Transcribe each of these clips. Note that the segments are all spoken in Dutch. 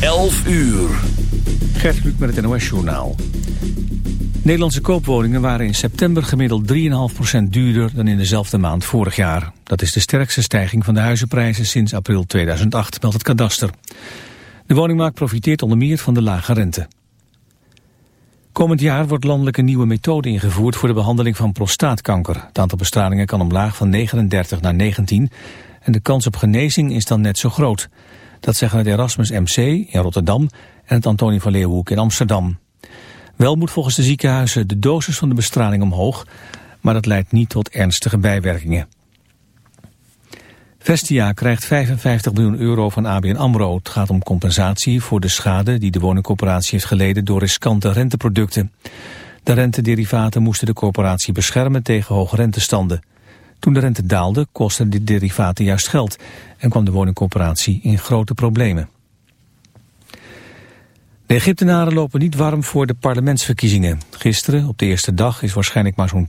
11 uur. Gert Kluk met het NOS-journaal. Nederlandse koopwoningen waren in september gemiddeld 3,5% duurder dan in dezelfde maand vorig jaar. Dat is de sterkste stijging van de huizenprijzen sinds april 2008, meldt het kadaster. De woningmarkt profiteert onder meer van de lage rente. Komend jaar wordt landelijk een nieuwe methode ingevoerd voor de behandeling van prostaatkanker. Het aantal bestralingen kan omlaag van 39 naar 19 en de kans op genezing is dan net zo groot. Dat zeggen het Erasmus MC in Rotterdam en het Antonie van Leeuwenhoek in Amsterdam. Wel moet volgens de ziekenhuizen de dosis van de bestraling omhoog, maar dat leidt niet tot ernstige bijwerkingen. Vestia krijgt 55 miljoen euro van ABN AMRO. Het gaat om compensatie voor de schade die de woningcorporatie heeft geleden door riskante renteproducten. De rentederivaten moesten de corporatie beschermen tegen hoge rentestanden. Toen de rente daalde, kostten de derivaten juist geld en kwam de woningcorporatie in grote problemen. De Egyptenaren lopen niet warm voor de parlementsverkiezingen. Gisteren, op de eerste dag, is waarschijnlijk maar zo'n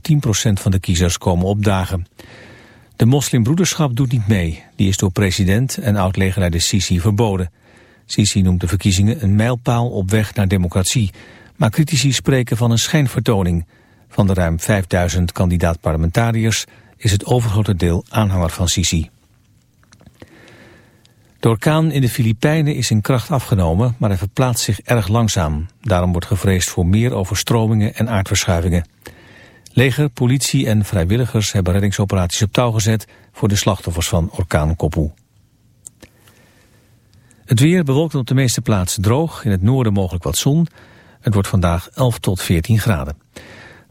10% van de kiezers komen opdagen. De moslimbroederschap doet niet mee. Die is door president en oud-legerleider Sisi verboden. Sisi noemt de verkiezingen een mijlpaal op weg naar democratie. Maar critici spreken van een schijnvertoning. Van de ruim 5000 kandidaat-parlementariërs is het overgrote deel aanhanger van Sisi. De orkaan in de Filipijnen is in kracht afgenomen, maar hij verplaatst zich erg langzaam. Daarom wordt gevreesd voor meer overstromingen en aardverschuivingen. Leger, politie en vrijwilligers hebben reddingsoperaties op touw gezet voor de slachtoffers van orkaan Kopu. Het weer bewolkt op de meeste plaatsen droog, in het noorden mogelijk wat zon. Het wordt vandaag 11 tot 14 graden.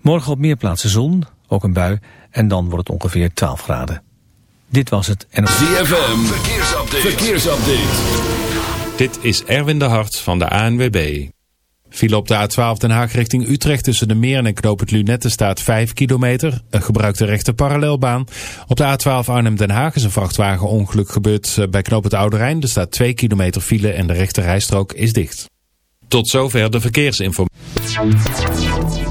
Morgen op meer plaatsen zon, ook een bui, en dan wordt het ongeveer 12 graden. Dit was het en ZFM, verkeersupdate. verkeersupdate. Dit is Erwin de Hart van de ANWB. File op de A12 Den Haag richting Utrecht tussen de Meer en Knoop het Lunette staat 5 kilometer. Een gebruikte rechte parallelbaan. Op de A12 Arnhem-Den Haag is een vrachtwagenongeluk gebeurd eh, bij Knoop het Oude Rijn. Er staat 2 kilometer file en de rechte rijstrook is dicht. Tot zover de verkeersinformatie.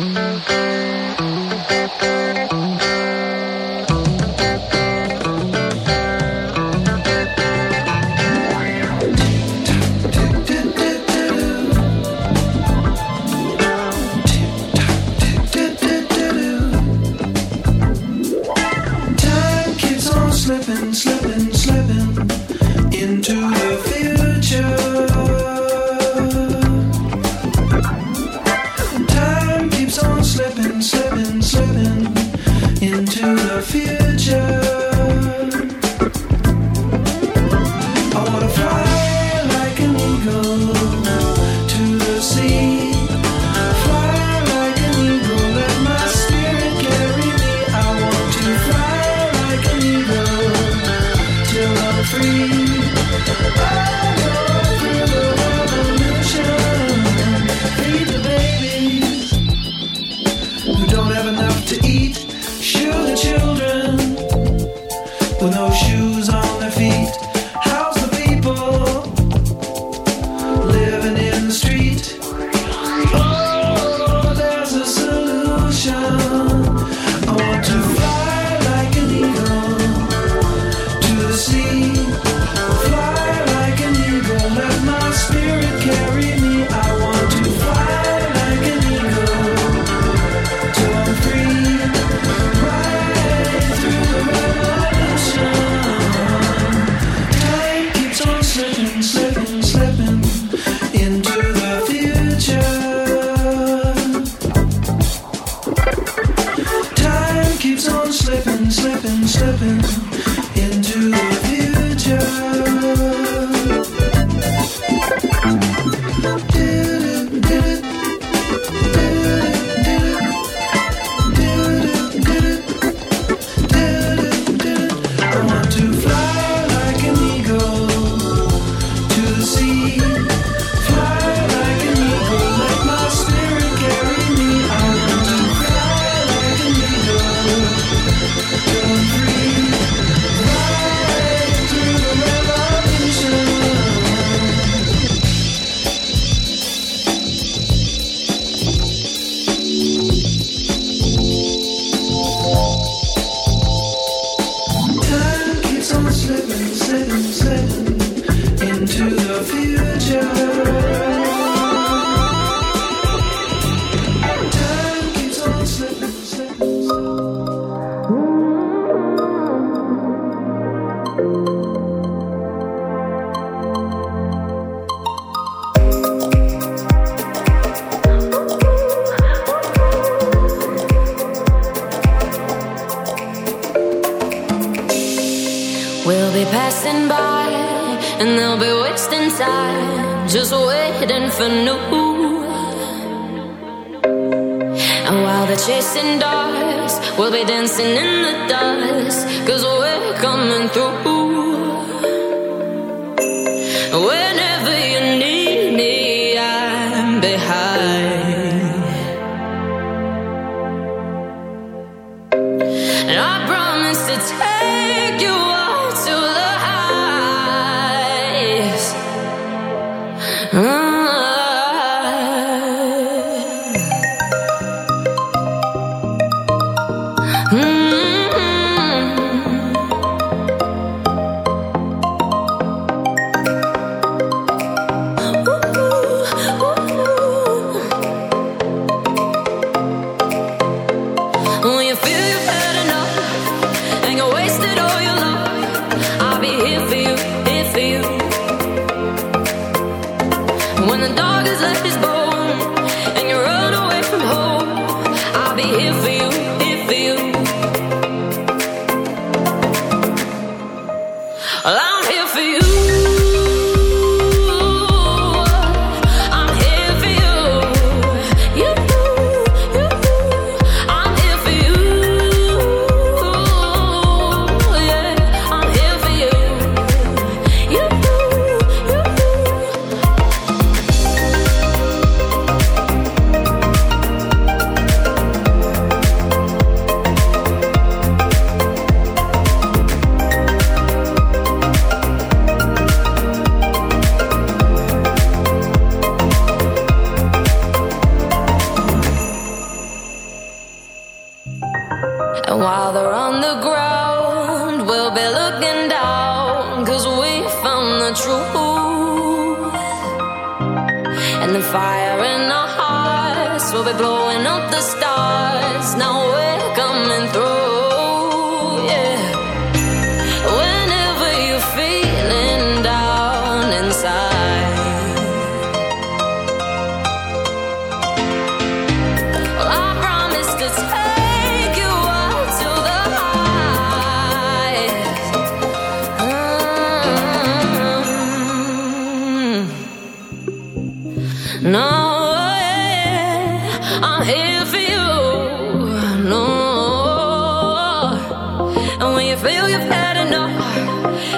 when you feel you've had enough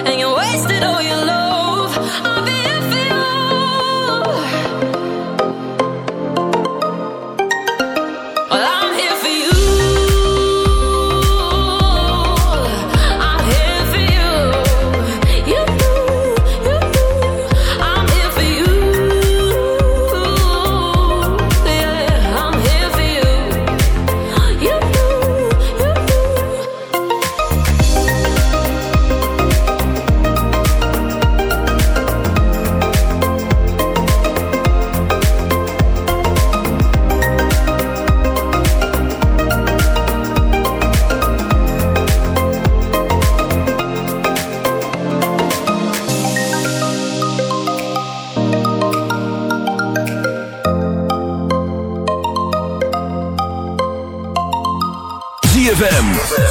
and you wasted all your love. I'll be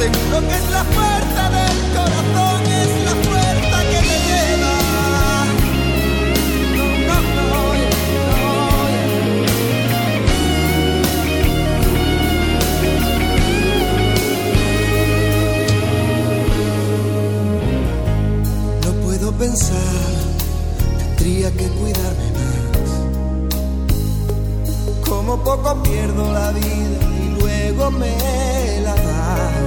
seguro que es la fuerza del corazón, es la fuerza que te lleva. No, no, no. No puedo pensar, tendría que cuidarme más. Como poco pierdo la vida y luego me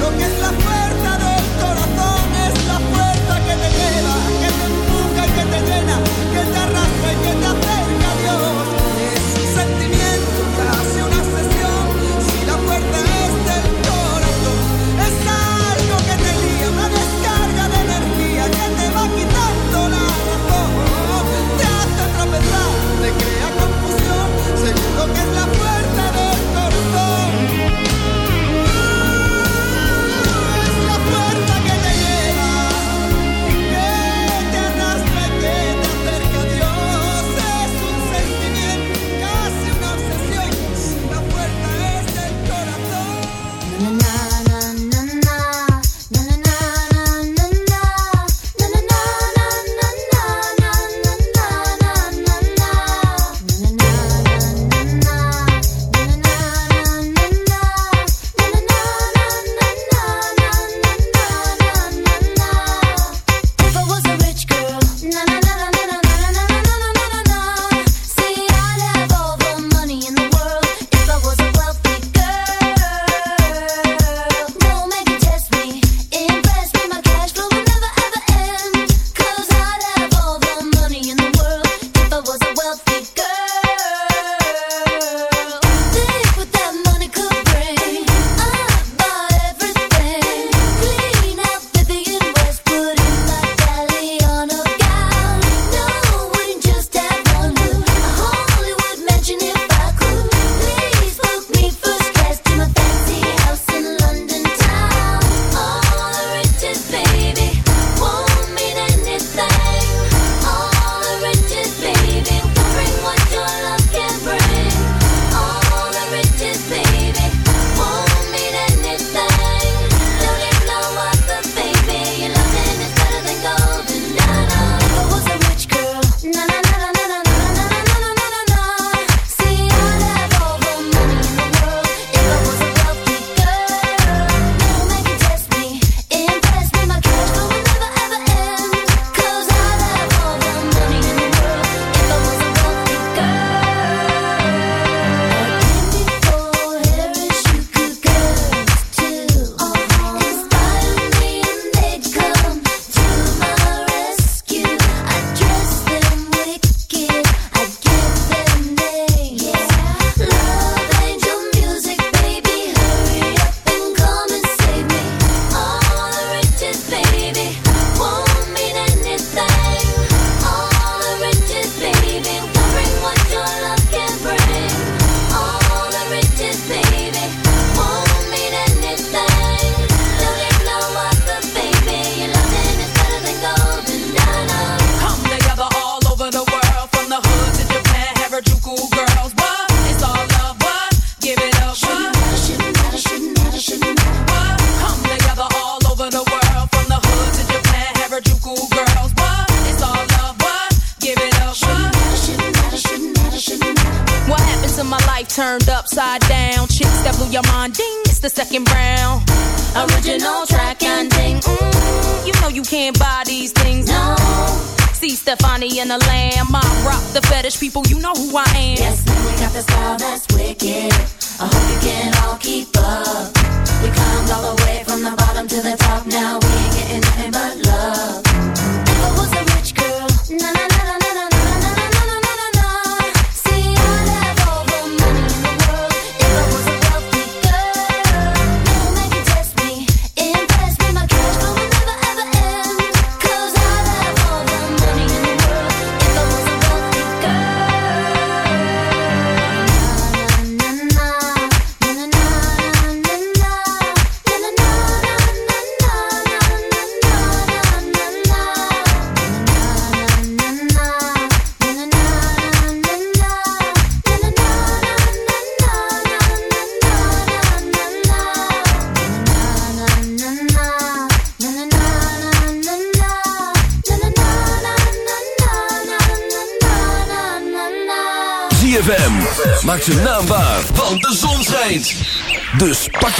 seguro que es la fuerza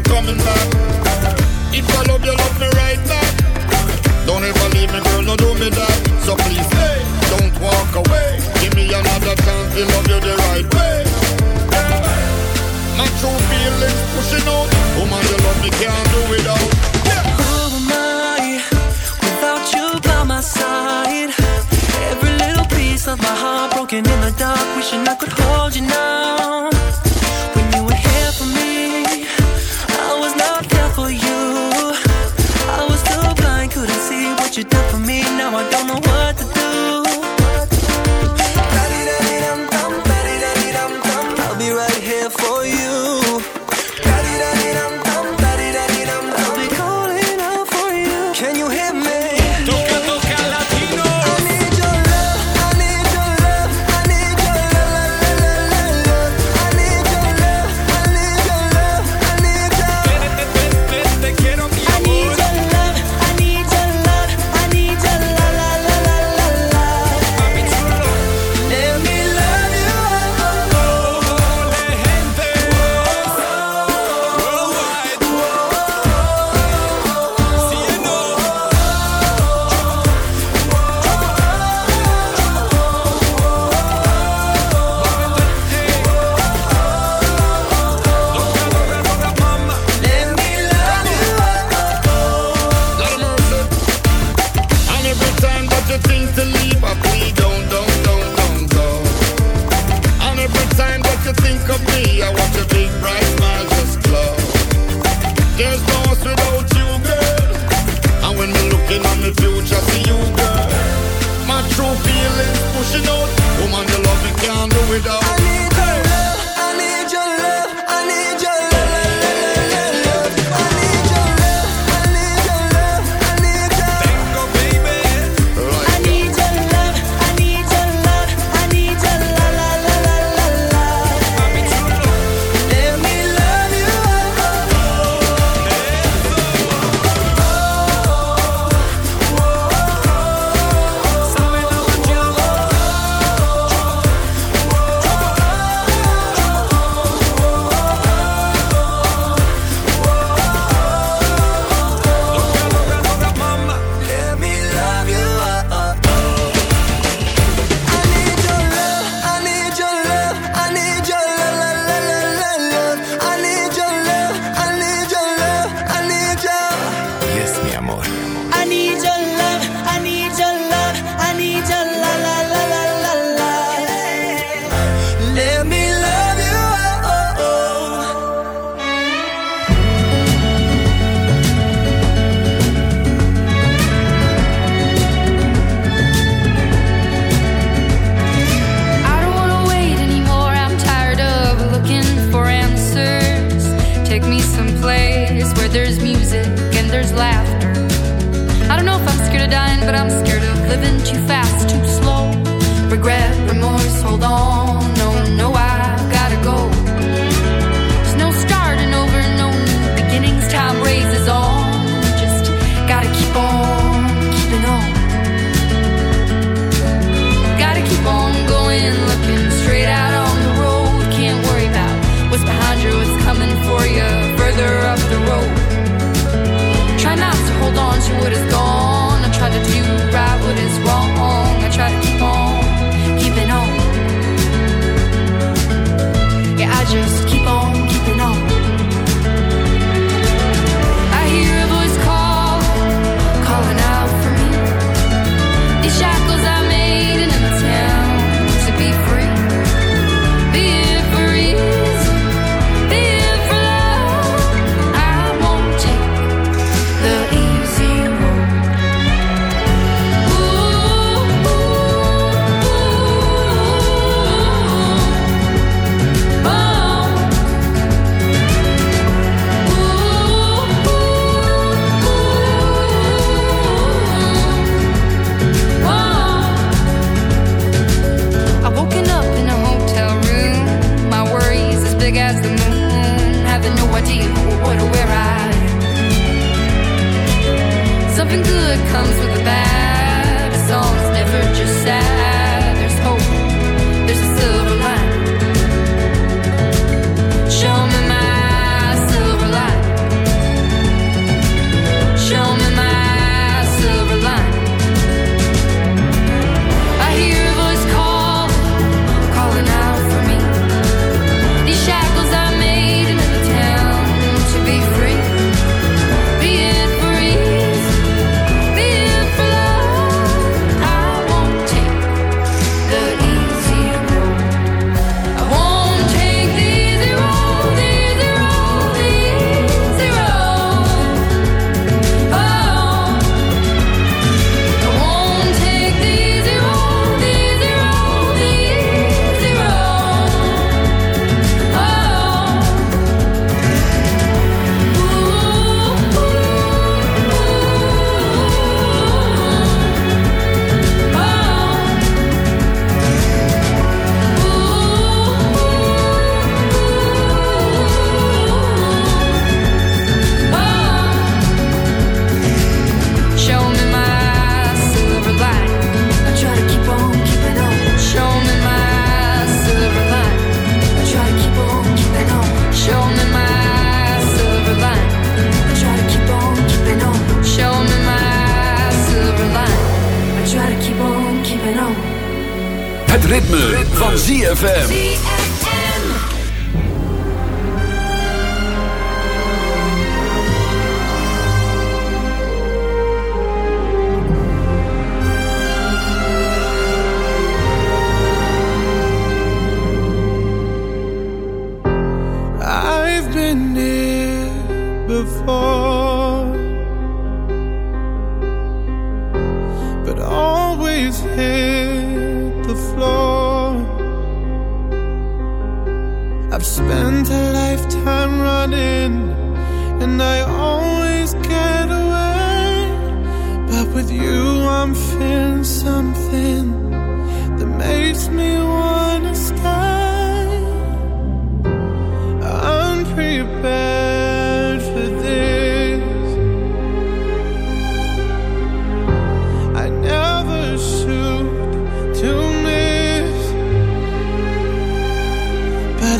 you coming back. If I love you, love me right back. Don't ever leave me, girl, no do me that. So please, hey, don't walk away. Give me another chance, you love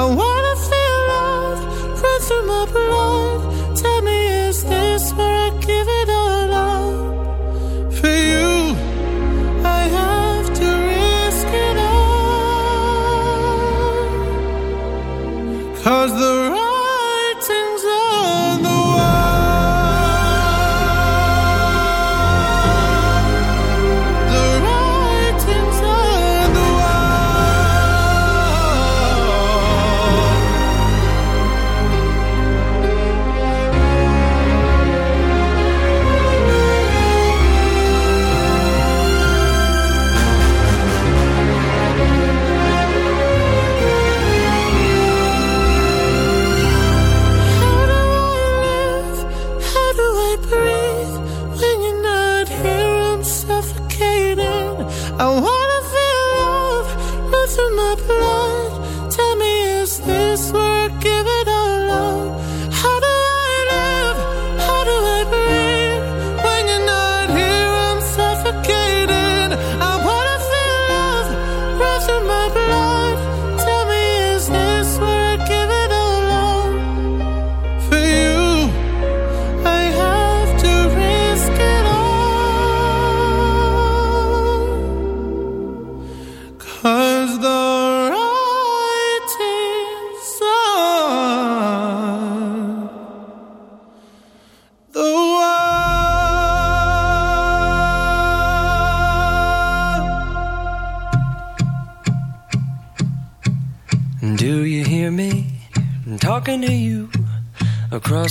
I want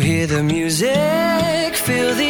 hear the music, feel the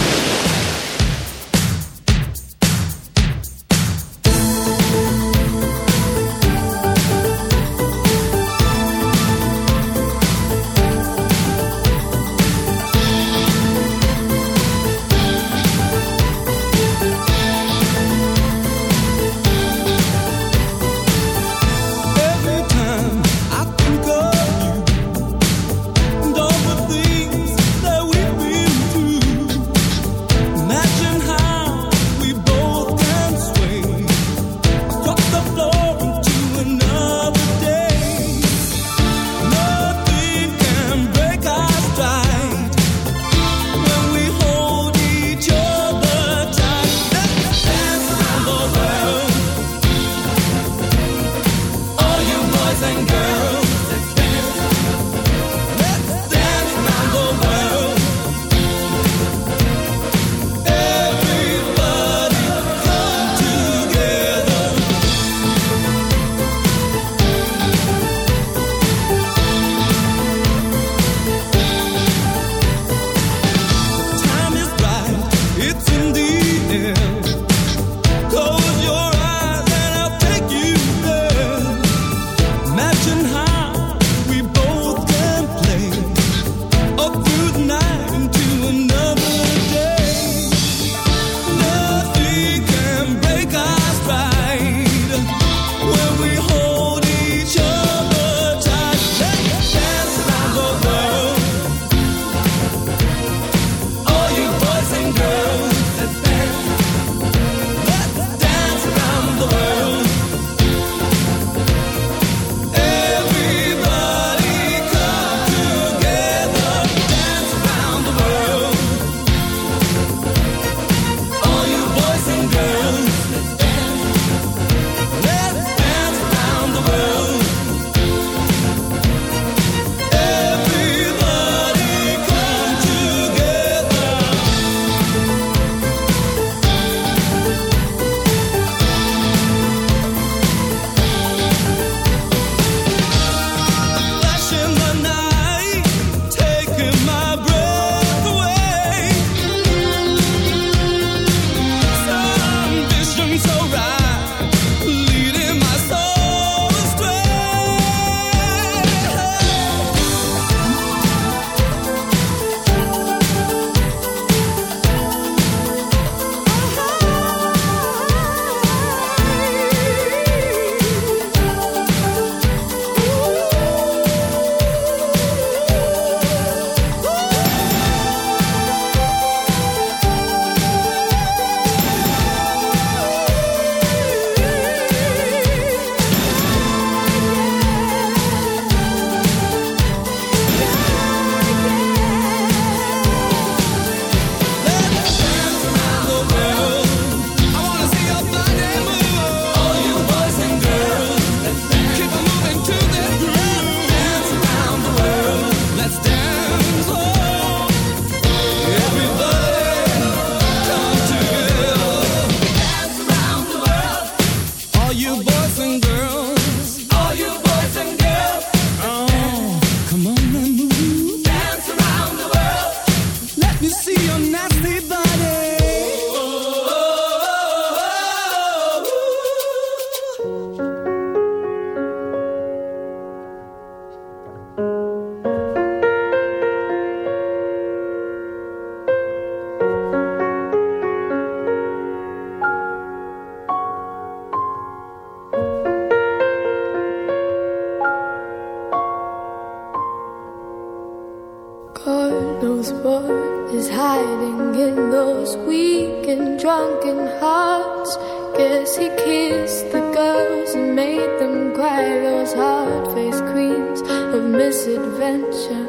misadventure.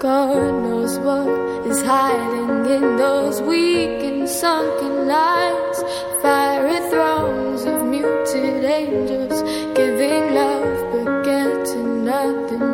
God knows what is hiding in those weak and sunken eyes. Fiery thrones of muted angels giving love but getting nothing.